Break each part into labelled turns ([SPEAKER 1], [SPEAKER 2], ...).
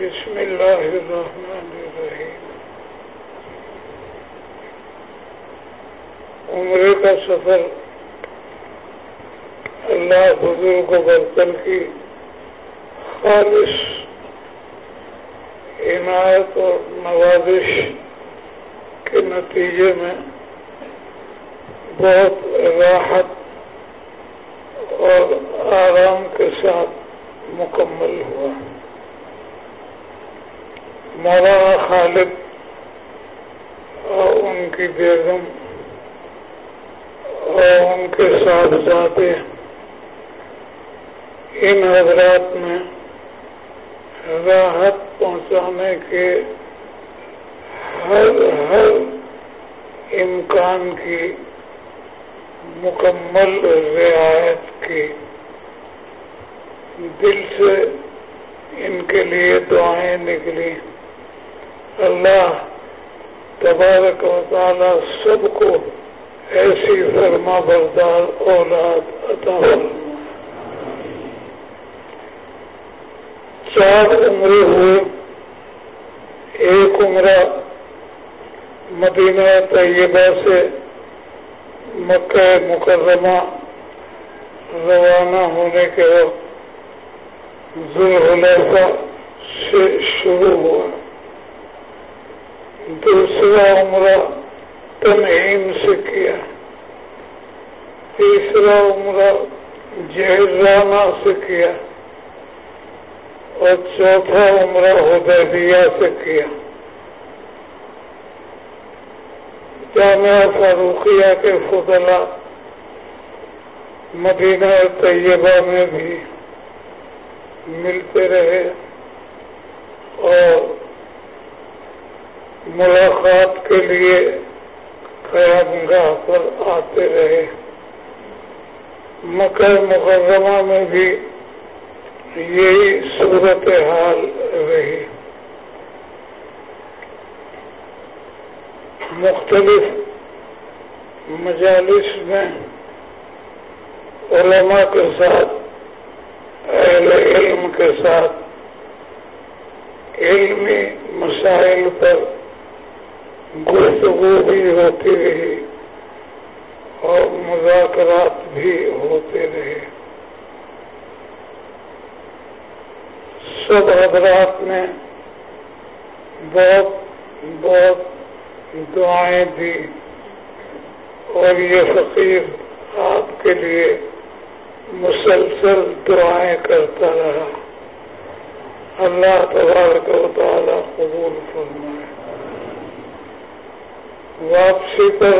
[SPEAKER 1] بسم الله الرحمن الرحيم. عمرے کا سفر اللہ حضور کو برتن کی خالص عنایت اور نوازش کے نتیجے میں بہت راحت اور آرام کے ساتھ مکمل ہوا۔ مولانا خالد اور ان کی بیگم اور ان کے ساتھ جاتے ان حضرات میں راحت پہنچانے کے ہر ہر امکان کی مکمل رعایت کی دل سے ان کے لیے دعائیں نکلی اللہ تبارک و تعالی سب کو ایسی فرما بردار اولاد عطا چار عمرے ہوئے، ایک عمرہ مدینہ طیبہ سے مکہ مکرمہ روانہ ہونے کے وقت ذوالحلیفہ سے شروع ہوا۔ دوسرا عمرہ تنعیم سے کیا۔ تیسرا عمرہ جہرانہ سے کیا۔ اور چوتھا عمرہ حدیبیہ سے کیا۔ جامعہ فاروقیہ کے فضلہ مدینہ طیبہ میں بھی ملتے رہے اور ملاقات کے لیے قیام گاہ پر آتے رہے۔ مکہ مقدمہ میں بھی یہی صورت حال رہی۔ مختلف مجالس میں علماء کے ساتھ، اہل علم کے ساتھ علمی مسائل پر گفتگو بھی ہوتی رہی اور مذاکرات بھی ہوتے رہے۔ سب حضرات نے بہت بہت دعائیں دی اور یہ فقیر آپ کے لیے مسلسل دعائیں کرتا رہا۔ اللہ تبارک و تعالی قبول فرمائے۔ واپسی پر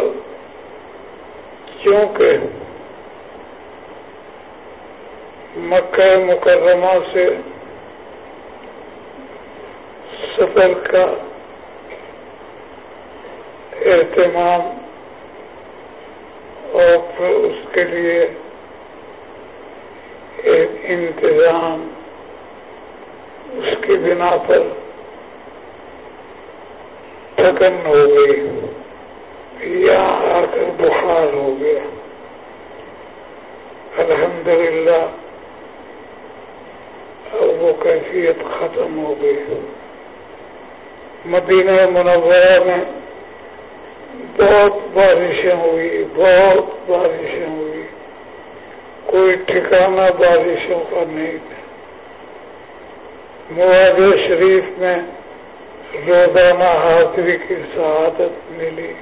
[SPEAKER 1] کیونکہ مکہ مکرمہ سے سفر کا اہتمام اور پھر اس کے لیے ایک انتظام اس کی بنا پر تھکن ہو گئی۔ یہاں آ کر بخار ہو گیا۔ الحمدللہ، اب وہ کیفیت ختم ہو گئی۔ مدینہ منورہ میں بہت بارشیں ہوئی، بہت بارشیں ہوئی۔ کوئی ٹھکانا بارشوں کا نہیں تھا۔ مواد شریف میں روزانہ حاضری کی سعادت ملی۔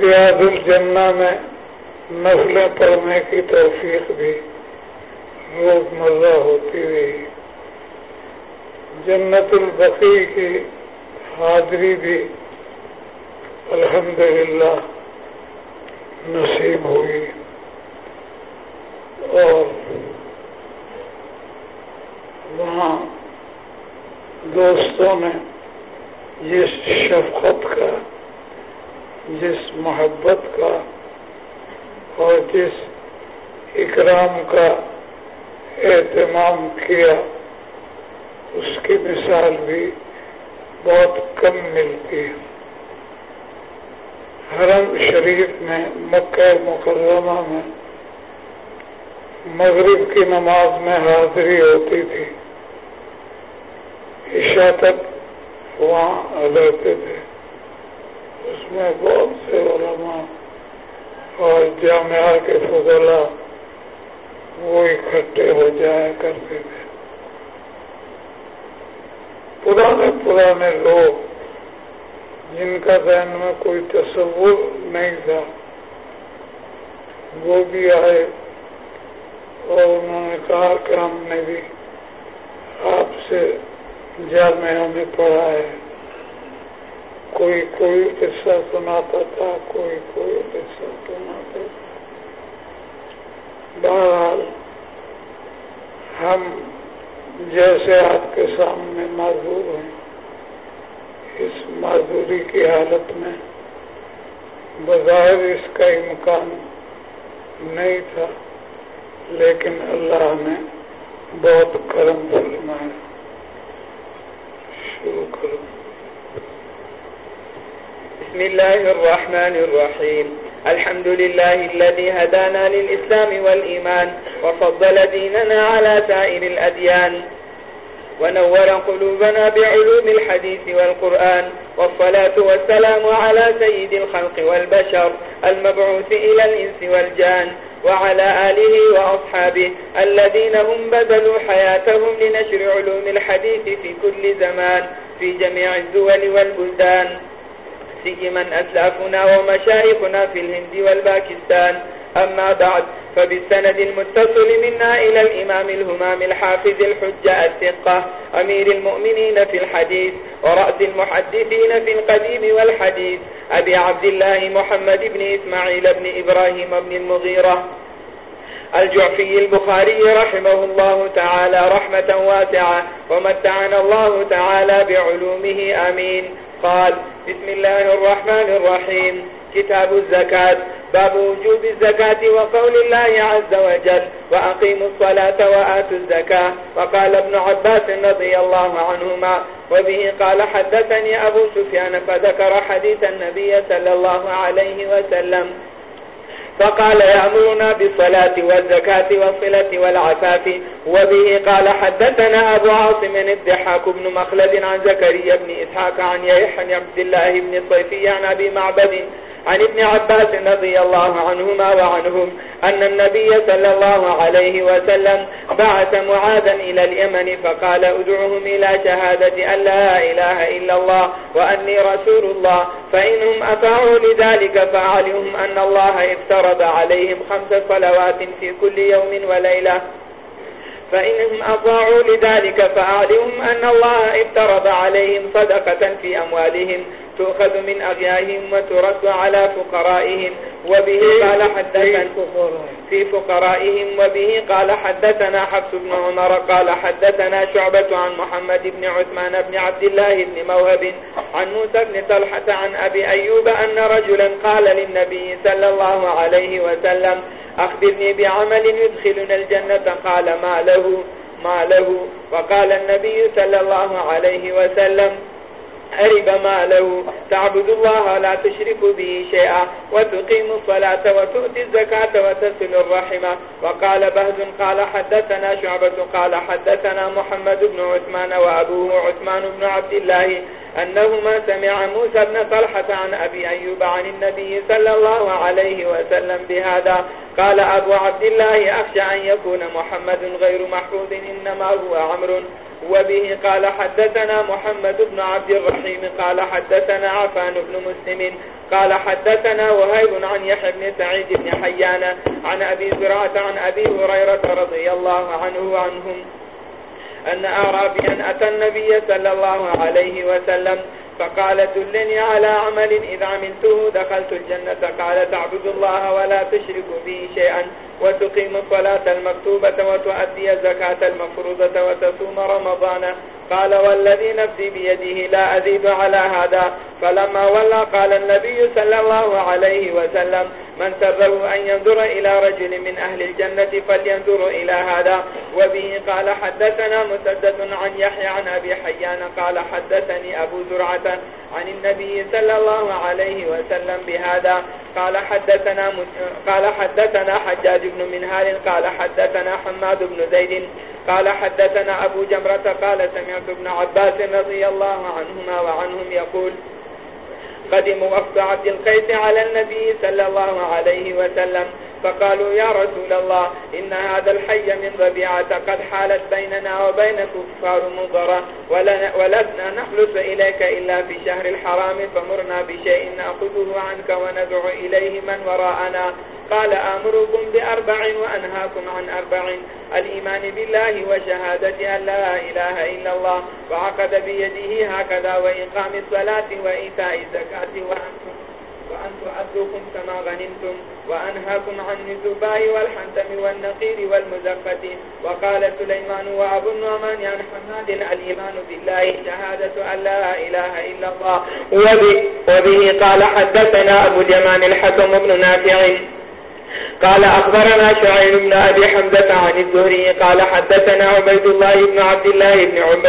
[SPEAKER 1] ریاض الجنہ میں نسلیں پڑھنے کی توفیق بھی روز مرہ ہوتی رہی۔ جنت البقی کی حاضری بھی الحمدللہ نصیب ہوئی۔ اور وہاں دوستوں نے جس شفقت کا جس محبت کا اور جس اکرام کا اہتمام کیا، اس کی مثال بھی بہت کم ملتی ہے۔ حرم شریف میں، مکہ مکرمہ میں مغرب کی نماز میں حاضری ہوتی تھی۔ عائشہ تک وہاں رہتے تھے۔ اس میں بہت سے علماء اور جامعہ کے فضلہ وہ اکٹھے ہو جایا کرتے تھے۔ پرانے پرانے لوگ جن کا ذہن میں کوئی تصور نہیں تھا، وہ بھی آئے اور انہوں نے کہا کہ ہم نے بھی آپ سے جامعہ میں پڑھا ہے۔ کوئی کوئی قصہ سناتا تھا، کوئی کوئی قصہ سناتا تھا۔ بہرحال، ہم جیسے آپ کے سامنے معذور ہیں، اس معذوری کی حالت میں بظاہر اس کا امکان نہیں تھا، لیکن اللہ نے بہت کرم فرمایا۔ شروع کرو
[SPEAKER 2] بسم الله الرحمن الرحيم. الحمد لله الذي هدانا للإسلام والإيمان، وفضل ديننا على سائر الأديان. ونور قلوبنا بعلوم الحديث والقرآن، والصلاة والسلام على سيد الخلق والبشر المبعوث إلى الإنس والجان، وعلى آله وأصحابه الذين هم بذلوا حياتهم لنشر علوم الحديث في كل زمان، في جميع الدول والبلدان. سيما أسلافنا ومشايخنا في الهند والباكستان. أما بعد، فبالسند المتصل منا إلى الإمام الهمام الحافظ الحجة الثقة، أمير المؤمنين في الحديث، ورأس المحدثين في القديم والحديث، أبي عبد الله محمد بن إسماعيل بن إبراهيم بن المغيرة. الجعفي البخاري رحمه الله تعالى رحمة واسعة، ومتعنا الله تعالى بعلومه، آمين. قال، بسم الله الرحمن الرحيم. كتاب الزكاة، باب وجوب الزكاة وقول الله عز وجل، وأقيموا الصلاة وآتوا الزكاة. وقال ابن عباس رضي الله عنهما، وبه قال، حدثني أبو سفيان، فذكر حديث النبي صلى الله عليه وسلم. فقال يأمرنا بالصلاة والزكاة والصلة والعفاف. وبه قال حدثنا أبو عاصم الدحاك بن مخلد عن زكريا بن إسحاق عن يحن عبد الله بن الصيفي عن أبي معبد عن ابن عباس رضي الله عنهما وعنهم أن النبي صلى الله عليه وسلم بعث معاذا إلى اليمن فقال أدعهم إلى شهادة أن لا إله إلا الله وأني رسول الله فإنهم أفعوا لذلك فأعلهم أن الله افترض عليهم خمس صلوات في كل يوم وليلة فإنهم أطاعوا لذلك فأعلهم أن الله افترض عليهم صدقة في أموالهم تؤخذ من أغيائهم وترد على فقرائهم وبه قال حدثنا في فقرائهم وبه قال حدثنا حفص بن عمر قال حدثنا شعبة عن محمد بن عثمان بن عبد الله بن موهب عن موسى بن طلحة عن أبي أيوب أن رجلا قال للنبي صلى الله عليه وسلم أخبرني بعمل يدخلنا الجنة قال ما له ما له. وقال النبي صلى الله عليه وسلم، أرب ما له. تعبد الله لا تشرك به شيئا وتقيم الصلاة وتؤتي الزكاة وتسل الرحمة وقال بهز، قال حدثنا شعبة، قال حدثنا محمد بن عثمان وأبوه عثمان بن عبد الله أنهما سمع موسى بن طلحة عن أبي أيوب عن النبي صلى الله عليه وسلم بهذا. قال أبو عبد الله أخشى أن يكون محمد غير محفوظ إنما هو عمر وبه قال حدثنا محمد بن عبد الرحيم، قال حدثنا عفان بن مسلم، قال حدثنا وهيب عن يحيى بن سعيد بن حيان، عن أبي زرعة عن أبي هريرة رضي الله عنه وعنهم. أن أعرابيا أتى النبي صلى الله عليه وسلم فقال دلني على عمل إذا عملته دخلت الجنة. قال تعبد الله ولا تشرك به شيئا وتقيم الصلاة المكتوبة وتؤدي الزكاة المفروضة وتصوم رمضان. قال والذي نفسي بيده لا أزيد على هذا. فلما ولى قال النبي صلى الله عليه وسلم من سره أن ينظر إلى رجل من أهل الجنة فلينظر إلى هذا. وبه قال حدثنا مسدد عن يحيى عن أبي حيان قال حدثني أبو زرعة عن النبي صلى الله عليه وسلم بهذا. قال حدثنا, قال حدثنا حجاج بن منهال قال حدثنا حماد بن زيد قال حدثنا أبو جمرة قال سمعت ابن عباس رضي الله عنهما وعنهم يقول، قدم وفد عبد القيس على النبي صلى الله عليه وسلم. فقالوا يا رسول الله، إن هذا الحي من ربيعة قد حالت بيننا وبين كفار مضرة ولسنا نخلص إليك إلا في شهر الحرام، فمرنا بشيء نأخذه عنك وندعو إليه من وراءنا. قال، آمركم بأربع وأنهاكم عن أربع، الإيمان بالله وشهادة أن لا إله إلا الله، وعقد بيده هكذا وإقام الصلاة وإيتاء الزكاة وأنتم وأن تعدوكم كما غنمتم وأنهاكم عن الزباء والحنتم والنقير والمزفة. وقال سليمان وأبو النعمان عن حماد الإيمان بالله شهادة أن لا إله إلا الله. وبه قال حدثنا أبو جمان الحكم بن نافع. قال أخبرنا شعير بن أبي حمزة عن الزهري، قال حدثنا عبيد الله بن عبد الله بن عبد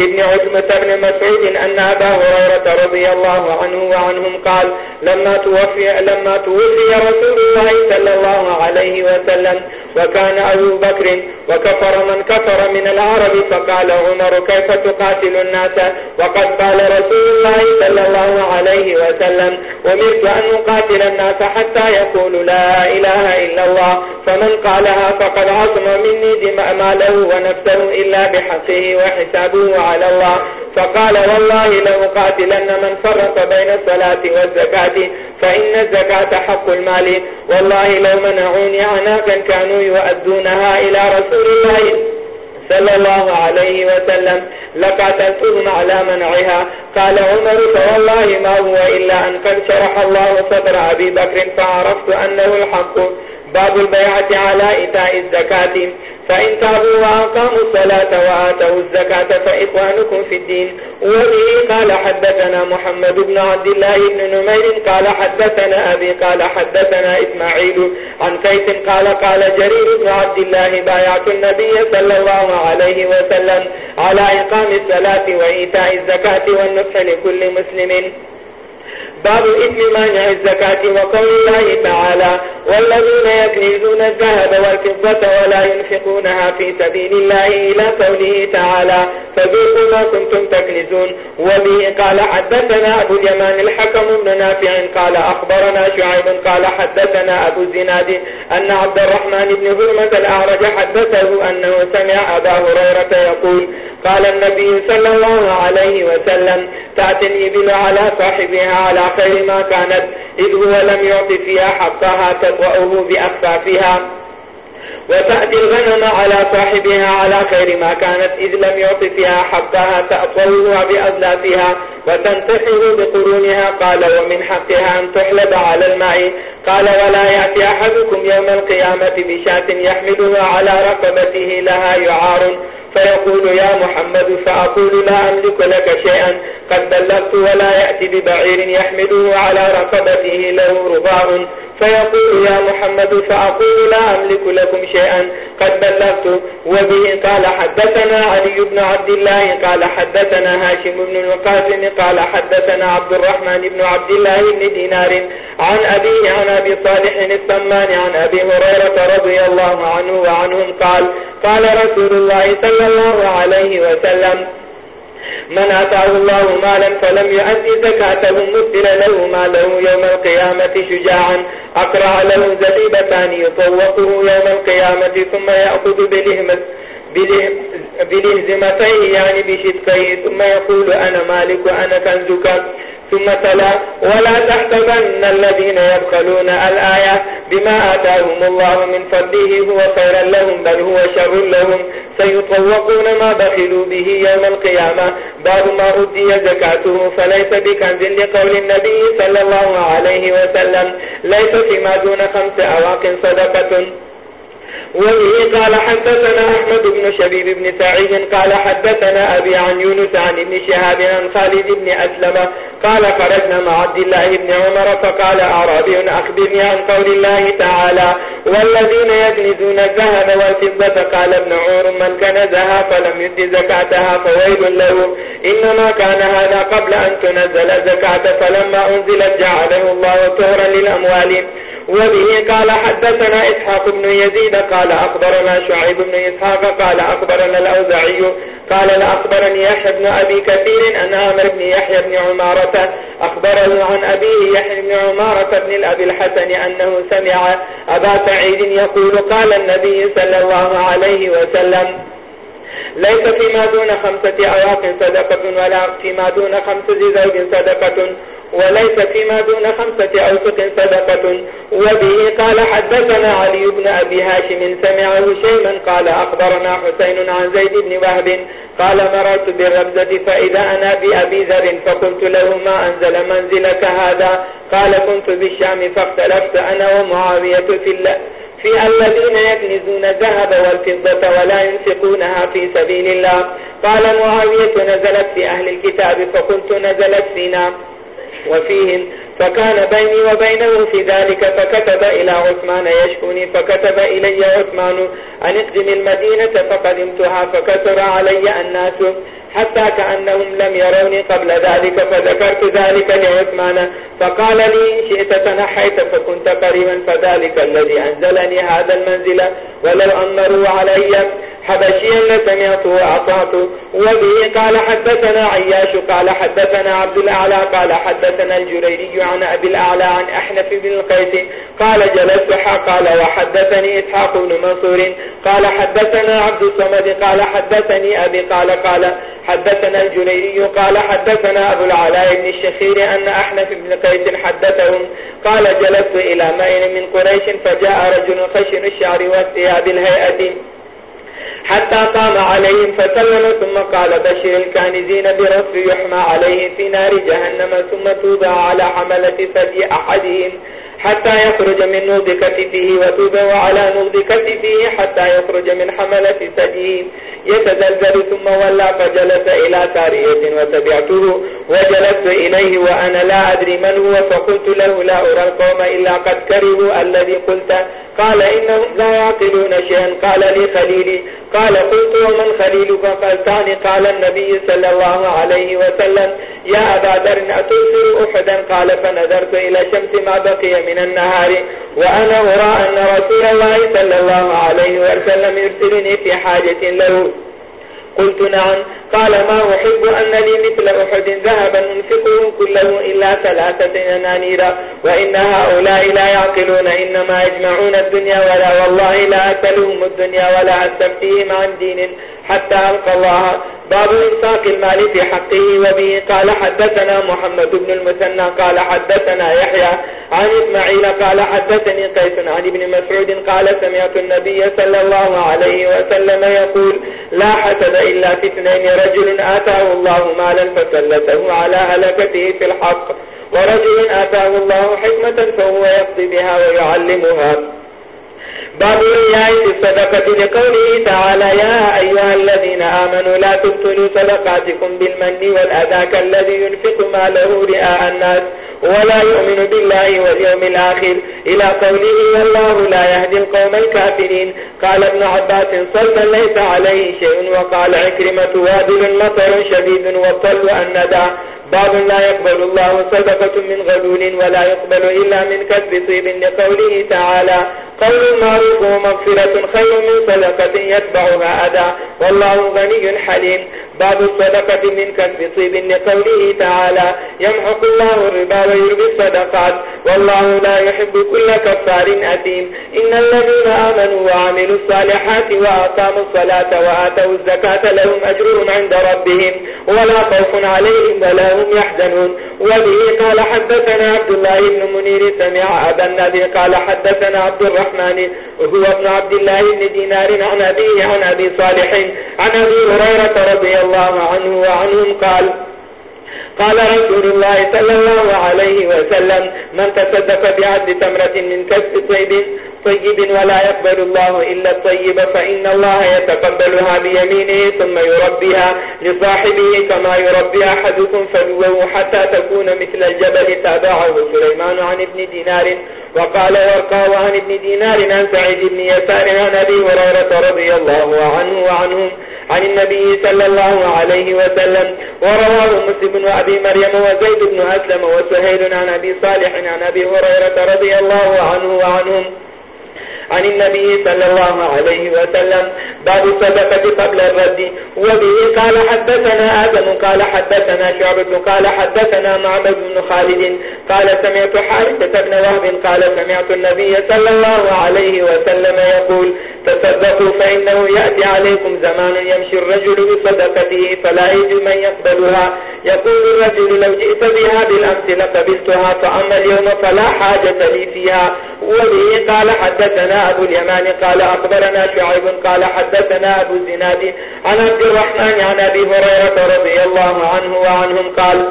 [SPEAKER 2] ابن عزمة بن مسعود أن أبا هريرة رضي الله عنه وعنهم قال لما توفي, لما توفي رسول الله صلى الله عليه وسلم وكان أبو بكر وكفر من كفر من العرب فقال عمر كيف تقاتل الناس؟ وقد قال رسول الله صلى الله عليه وسلم ومرت أن أقاتل الناس حتى يقول لا إله إلا الله، فمن قالها فقد عصم مني دماء ماله ونفسه إلا بحقه وحسابه على الله. فقال، والله لأقاتلن من فرق بين الصلاة والزكاة، فإن الزكاة حق المال. والله لو منعوني عناقا كانوا يؤدونها إلى رسول رسول الله صلى الله عليه وسلم لقاتلتهم على منعها. قال عمر، فوالله ما هو إلا أن قد شرح الله صدر أبي بكر فعرفت أنه الحق. باب البيعة على إتاء الزكاة. فإن تابوا وأقاموا الصلاة وآتوا الزكاة فإخوانكم في الدين. وبه قال حدثنا محمد بن عبد الله بن نمير قال حدثنا أبي قال حدثنا إسماعيل عن كيس قال قال جرير بن عبد الله بايعت النبي صلى الله عليه وسلم على إقام الصلاة وإيتاء الزكاة والنصح لكل مسلم. باب إثم مانع الزكاة وقول الله تعالى والذين يكنزون الذهب والفضة ولا ينفقونها في سبيل الله إلى قوله تعالى فذوقوا ما كنتم تكنزون وبه قال حدثنا أبو جمان الحكم بن نافع قال أخبرنا شعيب قال حدثنا أبو الزناد أن عبد الرحمن بن هرمة الأعرج حدثه أنه سمع أبا هريرة يقول قال النبي صلى الله عليه وسلم تأتي الإبل على صاحبها على خير ما كانت إذ هو لم يعط فيها حقها تطوأه بأخفافها وتأتي الغنم على صاحبها على خير ما كانت إذ لم يعط فيها حقها تأطوها بأذلافها وتنتحه بقرونها قال ومن حقها أن تحلب على الماء قال ولا يأتي أحدكم يوم القيامة بشاة يحملها على رقبته لها يعار فيقول يا محمد فأقول لا أملك لك شيئا. قد بلغت ولا يأتي ببعير يحمله على رقبته له رضاء فيقول يا محمد فأقول لا أملك لكم شيئا. قد بلغت وبه قال حدثنا علي بن عبد الله، قال حدثنا هاشم بن القاسم، قال حدثنا عبد الرحمن بن عبد الله بن دينار عن أبيه عن أبي صالح السمان عن أبي هريرة رضي الله عنه وعنهم قال قال رسول الله صلى الله عليه وسلم من أتاه الله مالا فلم يؤدي زكاته مثل له ماله يوم القيامة شجاعا. أقرع له زبيبتان يطوقه يوم القيامة ثم يأخذ بلهمس بلهزمتين يعني بشدقين ثم يقول أنا مالك أنا كنزك ثم تلا، ولا تحتبن الذين يبخلون الآية بما آتاهم الله من فضله هو خيرا لهم، بل هو شر لهم. سيطوقون ما بخلوا به يوم القيامة. باب ما أدي زكاته، فليس بكنز لقول النبي صلى الله عليه وسلم. ليس فيما دون خمس أواق صدقة. وبه قال حدثنا أحمد بن شبيب بن سعيد قال حدثنا أبي عن يونس عن ابن شهاب عن خالد بن أسلم قال خرجنا مع عبد الله بن عمر فقال أعرابي أخبرني عن قول الله تعالى والذين يكنزون الذهب والفضة قال ابن عور من كنزها فلم يد زكاتها فويل له إنما كان هذا قبل أن تنزل زكاة فلما أنزلت جعله الله طهرا للأموال وبه قال حدثنا إسحاق بن يزيد، قال أخبرنا شعيب بن إسحاق، قال أخبرنا الأوزعي قال لأخبرني يحيى بن أبي كثير أن آمر بن يحيى بن عمارة أخبره عن أبيه يحيى بن عمارة بن الأبي الحسن أنه سمع أبا سعيد يقول، قال النبي صلى الله عليه وسلم ليس فيما دون خمسة أواق صدقة، ولا فيما دون خمسة زوج صدقة. وليس فيما دون خمسة أوسق صدقة وبه قال حدثنا علي بن أبي هاشم سمعه شيما قال أخبرنا حسين عن زيد بن وهب قال مررت بالربزة فإذا أنا بأبي ذر فقلت له ما أنزل منزلك هذا قال كنت بالشام فاختلفت أنا ومعاوية في الله في الذين يكنزون الذهب والفضة ولا ينفقونها في سبيل الله قال معاوية نزلت في أهل الكتاب فقلت نزلت فينا وفيهم فكان بيني وبينه في ذلك فكتب إلى عثمان يشكوني، فكتب إلي عثمان، أن اقدم المدينة فقدمتها، فكثر علي الناس، حتى كأنهم لم يروني قبل ذلك، فذكرت ذلك لعثمان، فقال لي إن شئت تنحيت، فكنت قريبا، فذلك الذي أنزلني هذا المنزل، ولو أمروا علي حبشيا لسمعته وأطعته. وبه قال حدثنا عياش، قال حدثنا عبد الأعلى، قال حدثنا الجريري عن أبي الأعلى عن أحنف بن القيس. قال جلست قال وحدثني إسحاق بن منصور. قال حدثنا عبد الصمد، قال حدثني أبي، قال قال حدثنا الجريري، قال حدثنا أبو العلاء بن الشخير أن أحنف بن قيس حدثهم. قال جلست إلى مين من قريش، فجاء رجل خشن الشعر والثياب الهيئة. حتى قام عليهم فسلم، ثم قال بشر الكانزين برف يحمى عليه في نار جهنم، ثم توضع على حملة فدي أحدهم حتى يخرج من نوض كتفه وتوضع على نوض كتفه حتى يخرج من حملة سجيه يتزلزل، ثم ولى، فجلس إلى سارية وتبعته، وجلست إليه وأنا لا أدري من هو، فقلت له لا أرى القوم إلا قد كرهوا، الذي قلت، قال إنهم لا يعقلون شيئا، قال لي خليلي قال، قلت، ومن خليلك قلتاني قال النبي صلى الله عليه وسلم، يا أبا در أتوسر أحدا قال فنذرت إلى شمس ما بقي من النهار، وأنا أرى أن رسول الله صلى الله عليه وسلم يرسلني في حاجة له. قلت نعم. قال ما أحب أن لي مثل أحد. ذهبا منفقه كله إلا ثلاثة نانيرا وإن هؤلاء لا يعقلون. إنما يجمعون الدنيا ولا، والله لا أكلهم الدنيا ولا أستفتيهم عن دين حتى ألقى الله باب إنساق المال في حقه وبه. قال حدثنا محمد بن المثنى، قال حدثنا يحيى عن إسماعيل، قال حدثني قيس عن ابن مسعود، قال سمعت النبي صلى الله عليه وسلم يقول لا حسد إلا في اثنين رجل آتاه الله مالا فسلته على هلكته في الحق، ورجل آتاه الله حكمة فهو يقضي بها ويعلمها. باب الرياء في الصدقة لقوله تعالى يا أيها الذين آمنوا لا تبتلوا صدقاتكم بالمن والأذى كالذي ينفق ما له رئاء الناس ولا يؤمن بالله واليوم الآخر إلى قوله والله لا يهدي القوم الكافرين قال ابن عباس صلى ليس عليه شيء وقال عكرمة وابل مطر شديد والطل الندى باب لا يقبل الله صدقة من غلول ولا يقبل إلا من كسب طيب لقوله تعالى قول معروف ومغفرة خير من صدقة يتبعها أدى والله غني حليم. باب الصدقة من كسب طيب لقوله تعالى يمحق الله الربا ويربي الصدقات. والله لا يحب كل كفار أثيم. إن الذين آمنوا وعملوا الصالحات وآقاموا الصلاة وآتوا الزكاة لهم أجرهم عند ربهم. ولا خوف عليهم ولا هم يحزنون. وبه قال حدثنا عبد الله بن منير سمع أبا النبي قال حدثنا عبد الرحمن وهو ابن عبد الله بن دينار عن أبيه عن أبي صالح عن أبي هريرة رضي الله عنه وعنهم قال قال رسول الله صلى الله عليه وسلم، من تصدق بعد تمرة من كسب طيب طيب ولا يقبل الله إلا الطيب، فإن الله يتقبلها بيمينه، ثم يربيها لصاحبه كما يربي أحدكم فلوه حتى تكون مثل الجبل. تابعه سليمان عن ابن دينار، وقال ورقاه عن ابن دينار عن سعيد بن يسار عن أبي هريرة رضي الله عنه وعنهم عن النبي صلى الله عليه وسلم، ورواه مسلم بن أبي مريم وزيد بن أسلم وسهيل عن أبي صالح عن أبي هريرة رضي الله عنه وعنهم. عن النبي صلى الله عليه وسلم. باب الصدقة قبل الرد. وبه قال حدثنا آدم، قال حدثنا شعب، قال حدثنا معبد بن خالد. قال سمعت حارثة بن وهب، قال سمعت النبي صلى الله عليه وسلم يقول تصدقوا فإنه يأتي عليكم زمان يمشي الرجل بصدقته فلا يجب من يقبلها. يقول الرجل لو جئت بها بالأمس لقبلتها، فأما اليوم فلا حاجة لي فيها. وبه قال حدثنا أبو اليمان قال أخبرنا شعيب قال حدثنا أبو الزناد عن عبد الرحمن عن أبي هريرة رضي الله عنه وعنهم قال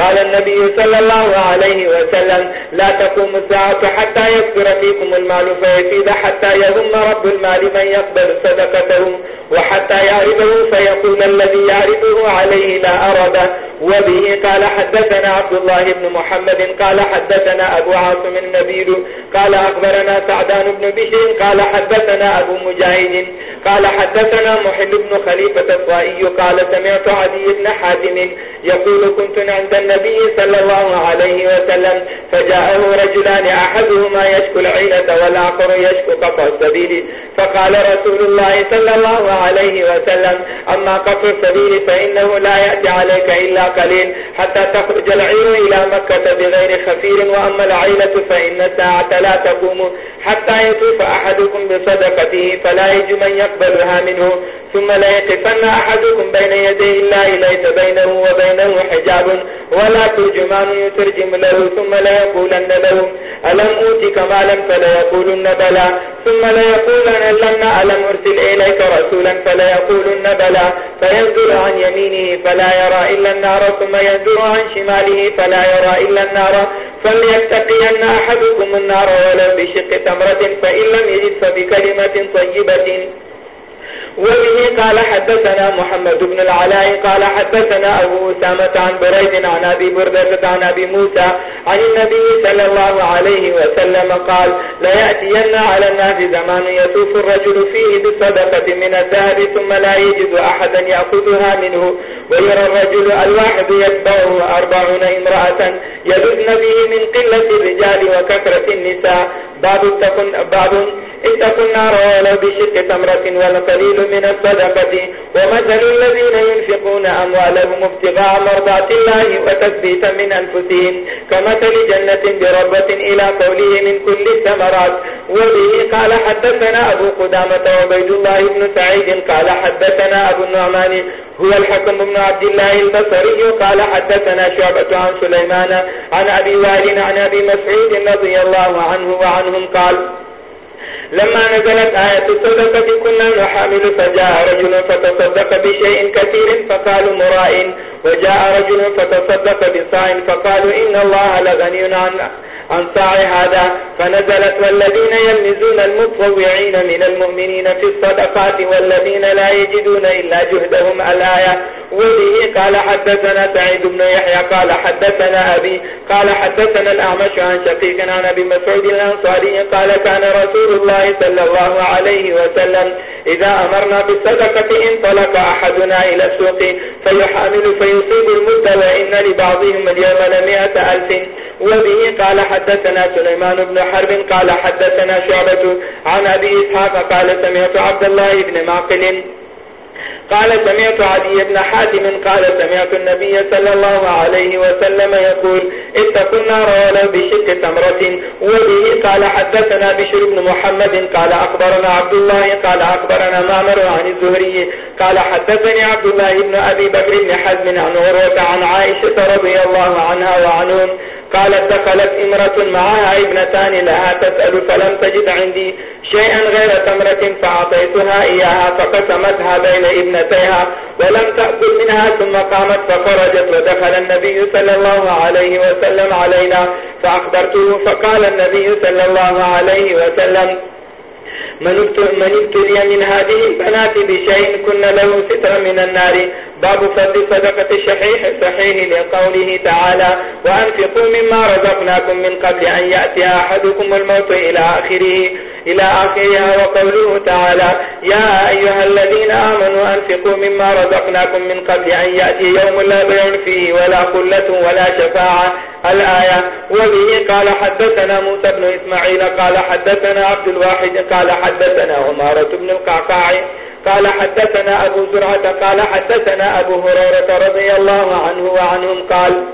[SPEAKER 2] قال النبي صلى الله عليه وسلم، لا تقوم الساعة حتى يكثر فيكم المال. فيفيد حتى يهم رب المال من يقبل صدقته وحتى يعرفه فيقول الذي يعرفه عليه لا أرده وبه قال حدثنا عبد الله بن محمد، قال حدثنا أبو عاصم النبيل، قال أخبرنا سعدان بن بشر قال حدثنا أبو مجاهد، قال حدثنا محل بن خليفة الصائي قال سمعت عدي بن حاتم يقول، كنت عند النبي صلى الله عليه وسلم، فجاءه رجلان، أحدهما يشكو العيلة والآخر يشكو قطع السبيل. فقال رسول الله صلى الله عليه وسلم، أما قطع السبيل فإنه لا يأتي عليك إلا قليل، حتى تخرج العير إلى مكة بغير خفير، وأما العيلة فإن الساعة لا تقوم، حتى يطوف أحدكم بصدقته، فلا يجب من يقبلها منه. ثم لا يقفن أحدكم بين يديه الله ليس بينه وبينه حجاب ولا ترجمان يترجم له، ثم لا يقولن له، ألم أوتك مالا؟ فلا يقولن بلا ثم لا يقولن لما ألم أرسل إليك رسولا؟ فلا يقولن بلا فينزل عن يمينه فلا يرى إلا النار، ثم ينزل عن شماله فلا يرى إلا النار. فليتقين أحدكم النار ولو بشق تمرة، فإن لم يجد فبكلمة طيبة. وبه قال حدثنا محمد بن العلاء قال حدثنا أبو أسامة عن بريد عن أبي بردة عن أبي موسى عن النبي صلى الله عليه وسلم قال، لا يأتين على الناس زمان يتوف الرجل فيه بصدقة من الذهب ثم لا يجد أحدا يأخذها منه. ويرى الرجل الواحد يتبعه أربعون امرأة يدفن به من قلة الرجال وكثرة النساء. باب اتقوا النار ولو بشك تمرة والقليل من الصدقة. ومثل الذين ينفقون أموالهم ابتغاء مرضات الله وتثبيتا من أنفسهم كمثل جنة بربة إلى قوله من كل الثمرات. وبه قال حدثنا أبو قدامة وبيد الله بن سعيد قال حدثنا أبو النعمان هو الحكم بن عبد الله البصري قال حدثنا شعبة عن سليمان عن أبي وائل عن أبي مسعود رضي الله عنه وعنهم قال لما نزلت آية الصدقة كنا نحامل فجاء رجل فتصدق بشيء كثير فقالوا مرائن وجاء رجل فتصدق بصاع فقالوا إن الله لغني عن عن ساع هذا، فنزلت والذين يلمزون المتطوعين من المؤمنين في الصدقات والذين لا يجدون إلا جهدهم الآية. وبه قال حدثنا سعيد بن يحيى، قال حدثنا أبي، قال حدثنا الأعمش عن شقيق عن أبي مسعود الأنصاري، قال كان رسول الله الله صلى الله عليه وسلم إذا أمرنا بالصدقة انطلق أحدنا إلى السوق فيحامل فيصيب المدة وإن لبعضهم اليوم لمئة ألف. وبه قال حدثنا سليمان بن حرب قال حدثنا شعبة عن أبي إسحاق قال سمعت عبد الله بن معقل قال سمعت عدي بن حاتم قال سمعت النبي صلى الله عليه وسلم يقول، اتقوا النار ولو بشك تمرة. وبه قال حدثنا بشر بن محمد قال أخبرنا عبد الله قال أخبرنا مامر عن الزهري قال حدثني عبد الله بن أبي بكر بن حزم عن عروة عن عائشة رضي الله عنها وعنهم قالت دخلت امرة معها ابنتان لها تسأل، فلم تجد عندي شيئا غير تمرة فأعطيتها إياها فقسمتها بين ابنتان ابنتيها ولم تأكل منها ثم قامت فخرجت ودخل النبي صلى الله عليه وسلم علينا فأخبرته فقال النبي صلى الله عليه وسلم، من ابتلي من هذه البنات بشيء كن له ستر من النار. باب فضل صدقة الشحيح صحيح لقوله تعالى وأنفقوا مما رزقناكم من قبل أن يأتي أحدكم الموت إلى آخره. إلى آخرها وقوله تعالى، يا أيها الذين آمنوا أنفقوا مما رزقناكم من قبل أن يأتي يوم لا بيع فيه ولا قلة ولا شفاعة. الآية، وبه قال حدثنا موسى بن إسماعيل، قال حدثنا عبد الواحد، قال حدثنا عمارة بن القعقاع، قال حدثنا أبو زرعة، قال حدثنا أبو هريرة رضي الله عنه وعنهم، قال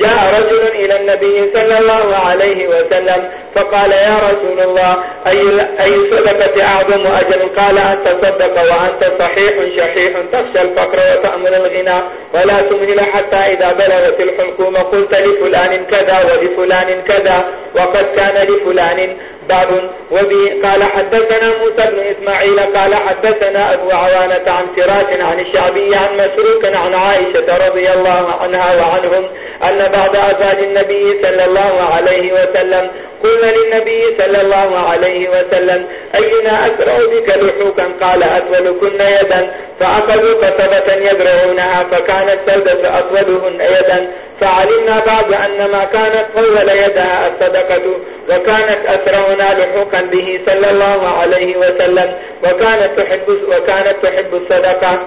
[SPEAKER 2] جاء رجل إلى النبي صلى الله عليه وسلم فقال يا رسول الله أي, أي صدقة أعظم أجل؟ قال أن تصدق وأنت صحيح شحيح تخشى الفقر وتأمن الغنى ولا تمهل حتى إذا بلغت الحلقوم قلت لفلان كذا ولفلان كذا وقد كان لفلان باب. وبه قال حدثنا موسى بن إسماعيل قال حدثنا أبو عوانة عن فراس عن الشعبي عن مسروك عن عائشة رضي الله عنها وعنهم أن بعض أزواج النبي صلى الله عليه وسلم قلنا للنبي صلى الله عليه وسلم أينا أسرع بك لحوكا؟ قال أطولكن يدا. فأخذوا قصبة يدرعونها فكانت سودة أطولهن يدا. فعلمنا بعد أن ما كانت طول يدها الصدقة وكانت أسرعنا لحوقا به صلى الله عليه وسلم. وكانت تحب, وكانت تحب الصدقة.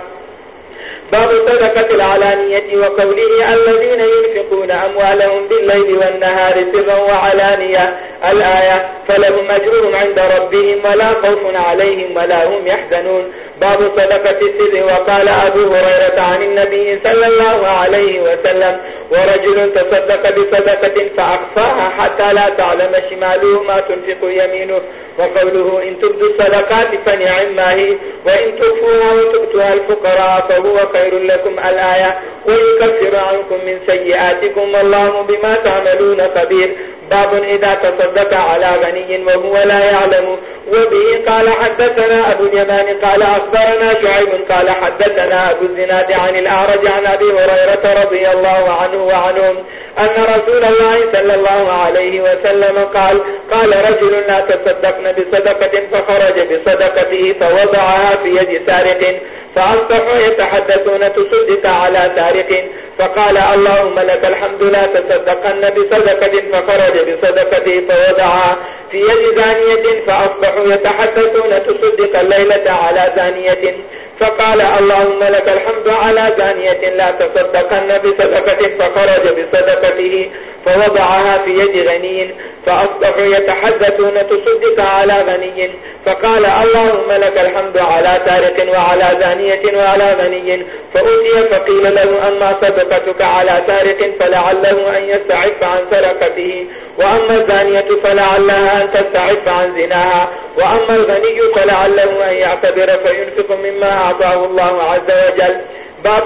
[SPEAKER 2] باب صدقة العلانية وقوله الذين ينفقون أموالهم بالليل والنهار سرا وعلانية، الآية فلهم أجرهم عند ربهم ولا خوف عليهم ولا هم يحزنون. باب صدقة السر وقال أبو هريرة عن النبي صلى الله عليه وسلم ورجل تصدق بصدقة فأخفاها حتى لا تعلم شماله ما تنفق يمينه وقوله إن تبدو الصدقات فنعم ما هي وإن تكفوها وتبتها الفقراء فهو خير لكم الآية ويكفر عنكم من سيئاتكم والله بما تعملون خبير باب إذا تصدق على غني وهو لا يعلم وبه قال حدثنا أبو اليمان قال أخبرنا شعيب قال حدثنا أبو الزناد عن الأعرج عن أبي هريرة رضي الله عنه وعنهم أن رسول الله صلى الله عليه وسلم قال قال رجل لا تصدقن بصدقة فخرج بصدقته فوضعها في يد سارق فأصبحوا يتحدثون تصدق على تاريخ، فقال اللهم لك الحمد لا تصدقن بصدقة فخرج بصدقته فوضعها في يد زانية، فأصبحوا يتحدثون تصدق الليلة على زانية. فقال اللهم لك الحمد على زانية لا تصدقن بصدقة فخرج بصدقته فوضعها في يد غني فأصبحوا يتحدثون تصدق على غني فقال اللهم لك الحمد على تارق وعلى زانية وعلى غني فأتي فقيل له أما صدقتك على تارق فلعله أن يستعف عن سرقته وأما الزانية فلعلها أن تستعف عن زناها وأما الغني فلعله أن يعتبر فينفق مما أعطاه الله عز وجل. باب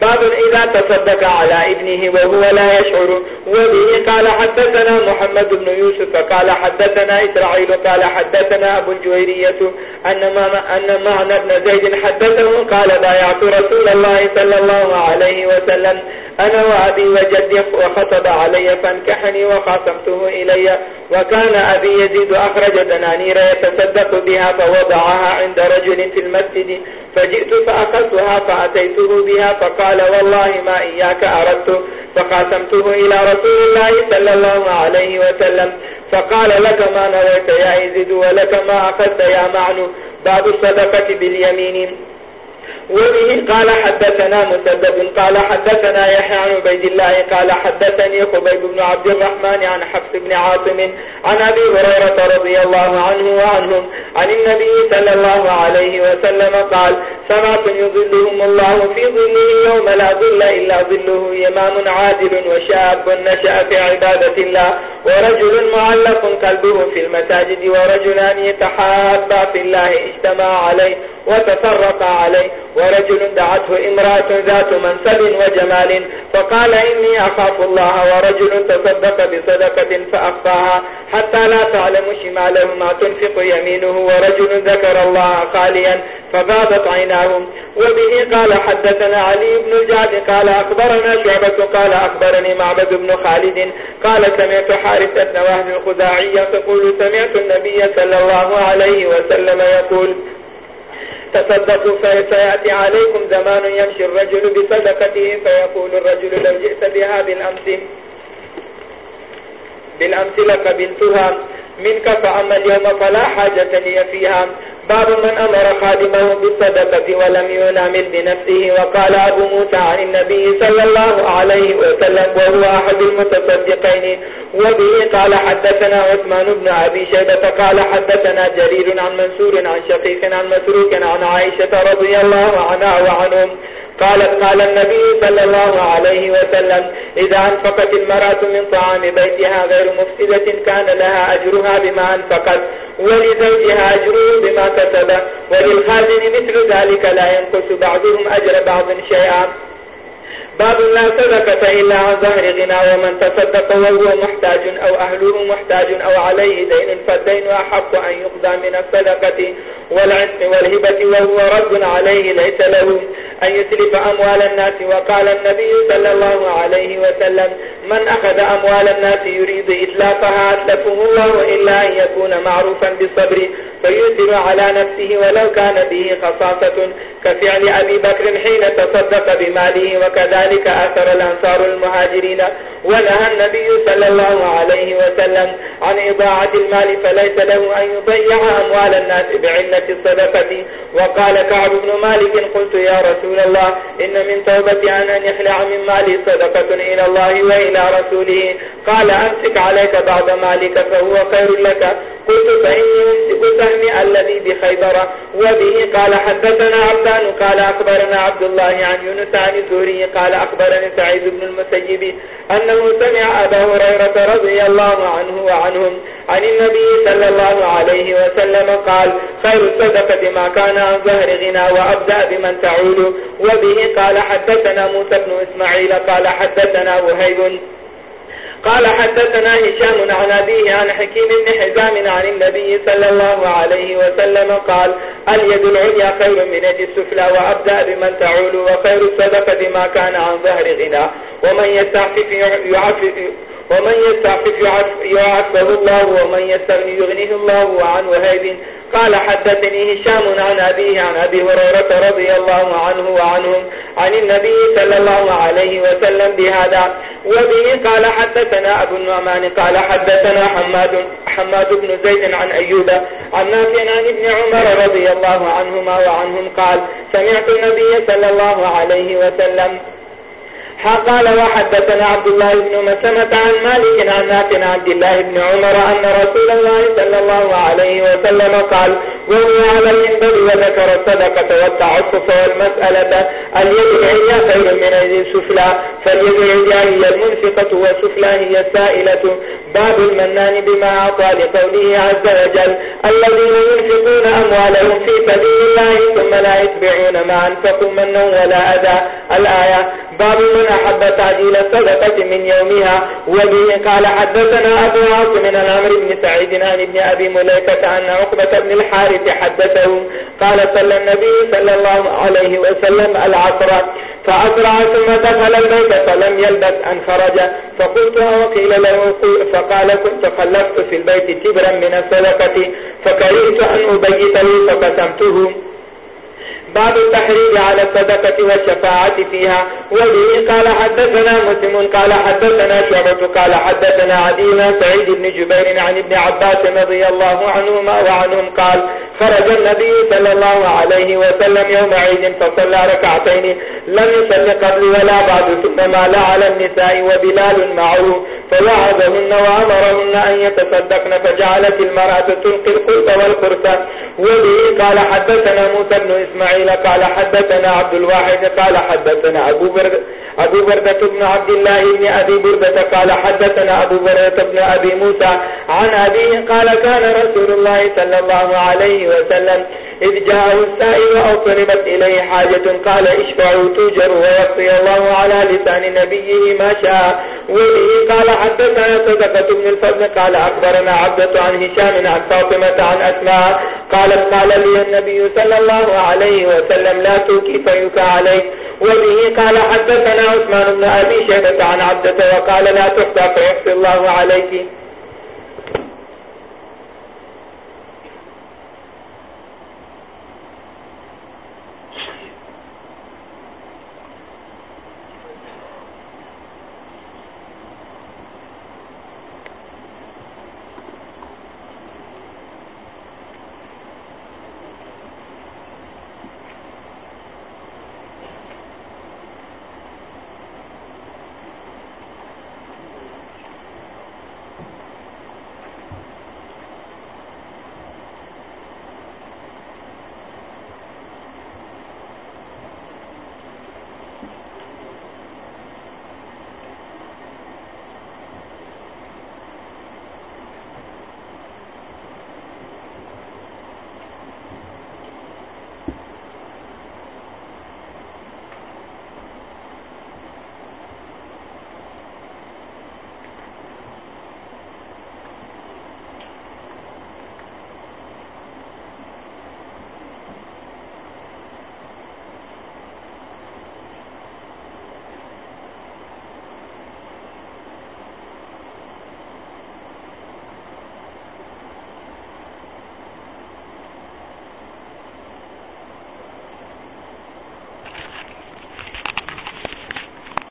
[SPEAKER 2] باب إذا تصدق على ابنه وهو لا يشعر. وبه قال حدثنا محمد بن يوسف قال حدثنا إسرائيل قال حدثنا أبو الجويرية أن معنى بن زيد حدثه قال بايعت رسول الله صلى الله عليه وسلم أنا وأبي وجدي وخطب علي فانكحني وخاصمته إلي وكان أبي يزيد أخرج دنانير يتصدق بها فوضعها عند رجل في المسجد فجئت فأخذتها فأتيته بها فقال والله ما إياك أردت فقاسمته إلى رسول الله صلى الله عليه وسلم فقال لك ما نويت يا يزيد ولك ما أخذت يا معنو باب الصدقة باليمين وبه قال حدثنا مسدد، قال حدثنا يحيى عن عبيد الله، قال حدثني خبيب بن عبد الرحمن عن حفص بن عاصم، عن أبي هريرة رضي الله عنه وعنهم، عن النبي صلى الله عليه وسلم قال سمعت يظلهم الله في ظله يوم لا ظل إلا ظله إمام عادل وشاب نشأ في عبادة الله، ورجل معلق قلبه في المساجد، ورجلان يتحابا في الله اجتمع عليه وتفرق عليه ورجل دعته امرأة ذات منسب وجمال فقال إني أخاف الله ورجل تصدق بصدقة فأخفاها حتى لا تعلم شماله ما تنفق يمينه ورجل ذكر الله خاليا فغابت عيناه وبه قال حدثنا علي بن الجعد قال أخبرنا شعبة قال أخبرني معبد بن خالد قال سمعت حارثة بن وهب الخزاعية تقول سمعت النبي صلى الله عليه وسلم يقول تصدقوا فسيأتي عليكم زمان يمشي الرجل بصدقته فيقول الرجل لو جئت بها بالأمس بالأمس لقبلتها منك فأما اليوم فلا حاجة لي فيها. باب من أمر خادمه بالصدقة ولم ينامل بنفسه وقال أبو موسى عن النبي صلى الله عليه وسلم وهو أحد المتصدقين وبه قال حدثنا عثمان بن أبي شيبة قال حدثنا جرير عن منصور عن شقيق عن مسروك عن عائشة رضي الله عنها وعنهم قالت قال النبي صلى الله عليه وسلم، إذا أنفقت المرأة من طعام بيتها غير مفسدة، كان لها أجرها بما أنفقت، ولزوجها أجره بما كسب وللخازن مثل ذلك لا ينقص بعضهم أجر بعض شيئا. باب لا صدقة إلا عن ظهر غنى ومن تصدق وهو محتاج أو أهله محتاج أو عليه دين فالدين أحق أن يقضى من الصدقة والعثم والهبة وهو رد عليه ليس له. أن يسلف أموال الناس وقال النبي صلى الله عليه وسلم من أخذ أموال الناس يريد إطلاقها أتلفه الله إلا أن يكون معروفا بالصبر فيؤثر على نفسه ولو كان به خصاصة كفعل أبي بكر حين تصدق بماله وكذلك ذلك أثر الأنصار المهاجرين ونهى النبي صلى الله عليه وسلم عن إضاعة المال، فليس له أن يضيع أموال الناس بعلة الصدقة. وقال كعب بن مالك، قلت يا رسول الله، إن من توبة عن أن يخلع من مالي صدقة إلى الله وإلى رسوله. قال، أمسك عليك بعض مالك، فهو خير لك. قلت، فإني أمسك سهمي الذي بخيبر وبه. قال، حدثنا عبدان، قال، أخبرنا عبد الله عن يونس عن سوري قال أخبرني سعيد بن المسيب أنه سمع أبا هريرة رضي الله عنه وعنهم عن النبي صلى الله عليه وسلم قال، خير الصدقة ما كان عن ظهر غنى وأبدأ بمن تعود. وبه قال، حدثنا موسى بن إسماعيل قال، حدثنا وهيب. قال حدثنا هشام عن أبيه عن حكيم بن حزام عن النبي صلى الله عليه وسلم قال، اليد العليا خير من يد السفلى وأبدأ بمن تعول وخير الصدقة ما كان عن ظهر غنى. ومن يستعفف يعفف ومن يستعفف يعفه الله ومن يستغني يغنيه الله عن وهيب. قال حدثني هشام عن أبيه عن أبي هريرة رضي الله عنه وعنهم عن النبي صلى الله عليه وسلم بهذا. وبه قال حدثنا أبو النعمان قال حدثنا حماد, حماد بن زيد عن أيوب عن نافع عن ابن عمر رضي الله عنهما وعنهم قال سمعت النبي صلى الله عليه وسلم قال وحدثنا عبد الله بن مسمة عن مالك عن نافع عبد الله بن عمر أن رسول الله صلى الله عليه وسلم قال وهو على المنبر وذكر الصدقة والتعصف والمسألة. اليد العليا خير من اليد السفلى فاليد العليا هي المنفقة والسفلى هي السائلة. باب المنان بما أعطى لقوله عز وجل. الذين ينفقون أموالهم في سبيل الله ثم لا يتبعون ما أنفقوا منا ولا أذى. الآية. باب من أحب تعجيل الصدقة من يومها. وبه قال حدثنا أبو عاصم من الأمر بن سعيد عن ابن أبي مليكة أن عقبة بن الحارث حدثه قال صلى النبي صلى الله عليه وسلم العصر. فأسرع ثم دخل البيت فلم يلبس أن خرج. فقلت وقيل له فقال، كنت خلفت في البيت تبرا من الصدقة. فكرهت أن أبيت لي فقسمته. باب التحريج على الصدقة والشفاعة فيها وبه قال حدثنا مسلم، قال حدثنا شعبة قال حدثنا عدينا سعيد بن جبير عن ابن عباس رضي الله عنهما وعنهم قال خرج النبي صلى الله عليه وسلم يوم عيد فصلى ركعتين لم يصل قبل ولا بعد، ثم مال على النساء وبلال معه فوعظهن وأمرهن أن يتصدقن، فجعلت المرأة تلقي القرص والقرص. وبه قال حدثنا موسى بن إسماعيل قال حدثنا عبد الواحد قال حدثنا أبو بردة أبو بردة بن عبد الله بن أبي بردة قال حدثنا أبو بردة بن أبي موسى عن أبيه قال كان رسول الله صلى الله عليه وسلم إذ جاءه السائل أو طلبت إليه حاجة قال اشفعوا توجر ويقضي الله على لسان نبيه ما شاء. وبه قال حدثنا صدقة بن الفضل قال أخبرنا عبدة عن هشام عن فاطمة عن أسماء قالت قال لي النبي صلى الله عليه وسلم لا توكي فيك عليك. وبه قال حدثنا عثمان بن أبي شهبة عن عبدة وقال لا تحتى فيحفي الله عليك.